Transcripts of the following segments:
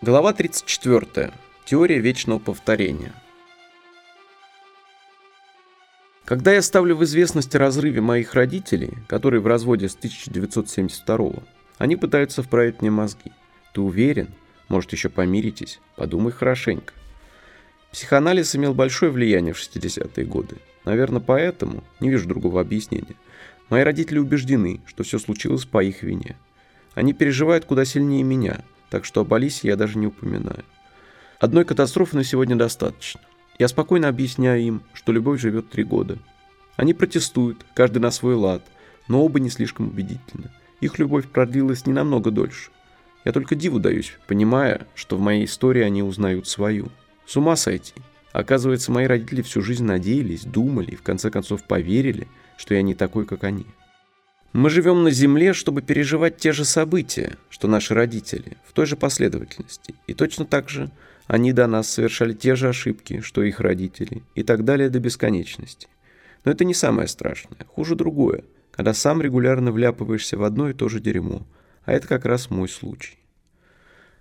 Глава 34. Теория вечного повторения. Когда я ставлю в известность о разрыве моих родителей, которые в разводе с 1972 они пытаются вправить мне мозги. Ты уверен? Может, еще помиритесь? Подумай хорошенько. Психоанализ имел большое влияние в 60-е годы. Наверное, поэтому, не вижу другого объяснения, мои родители убеждены, что все случилось по их вине. Они переживают куда сильнее меня, так что об Алисе я даже не упоминаю. Одной катастрофы на сегодня достаточно. Я спокойно объясняю им, что любовь живет три года. Они протестуют, каждый на свой лад, но оба не слишком убедительны. Их любовь продлилась не намного дольше. Я только диву даюсь, понимая, что в моей истории они узнают свою. С ума сойти. Оказывается, мои родители всю жизнь надеялись, думали и в конце концов поверили, что я не такой, как они. Мы живем на Земле, чтобы переживать те же события, что наши родители, в той же последовательности. И точно так же они до нас совершали те же ошибки, что их родители, и так далее до бесконечности. Но это не самое страшное. Хуже другое, когда сам регулярно вляпываешься в одно и то же дерьмо. А это как раз мой случай.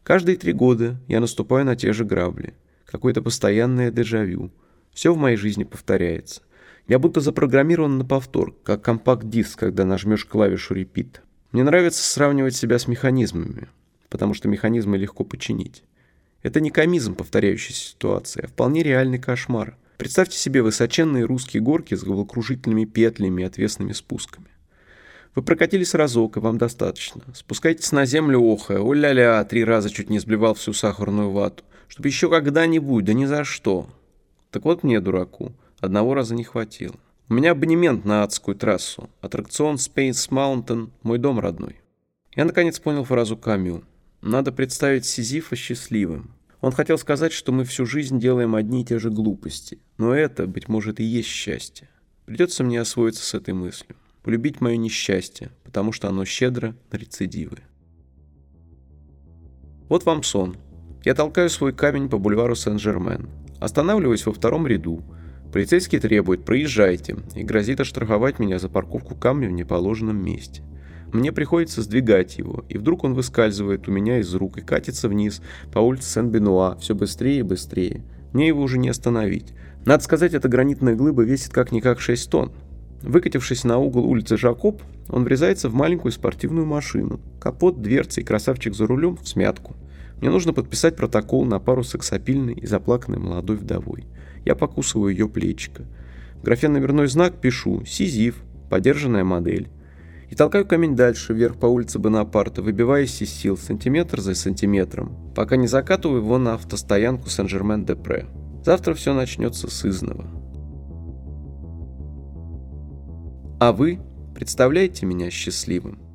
Каждые три года я наступаю на те же грабли. Какое-то постоянное дежавю. Все в моей жизни повторяется. Я будто запрограммирован на повтор, как компакт-диск, когда нажмешь клавишу repeat. Мне нравится сравнивать себя с механизмами, потому что механизмы легко починить. Это не комизм повторяющейся ситуации, а вполне реальный кошмар. Представьте себе высоченные русские горки с головокружительными петлями и отвесными спусками. Вы прокатились разок, и вам достаточно. Спускайтесь на землю охая, о-ля-ля, три раза чуть не сблевал всю сахарную вату. Чтобы еще когда-нибудь, да ни за что. Так вот мне, дураку, Одного раза не хватило. У меня абонемент на адскую трассу. Аттракцион Space Mountain – мой дом родной. Я наконец понял фразу Камю. Надо представить Сизифа счастливым. Он хотел сказать, что мы всю жизнь делаем одни и те же глупости. Но это, быть может, и есть счастье. Придется мне освоиться с этой мыслью. Полюбить мое несчастье, потому что оно щедро на рецидивы. Вот вам сон. Я толкаю свой камень по бульвару Сен-Жермен. Останавливаюсь во втором ряду – Полицейский требует «проезжайте» и грозит оштрафовать меня за парковку камня в неположенном месте. Мне приходится сдвигать его, и вдруг он выскальзывает у меня из рук и катится вниз по улице Сен-Бенуа все быстрее и быстрее. Мне его уже не остановить. Надо сказать, эта гранитная глыба весит как-никак 6 тонн. Выкатившись на угол улицы Жакоб, он врезается в маленькую спортивную машину. Капот, дверцы и красавчик за рулем в смятку. Мне нужно подписать протокол на пару сексапильной и заплаканной молодой вдовой. Я покусываю ее плечико. В графе номерной знак пишу «Сизиф», «Подержанная модель». И толкаю камень дальше, вверх по улице Бонапарта, выбиваясь из сил сантиметр за сантиметром, пока не закатываю его на автостоянку Сен-Жермен-де-Пре. Завтра все начнется с изного. А вы представляете меня счастливым?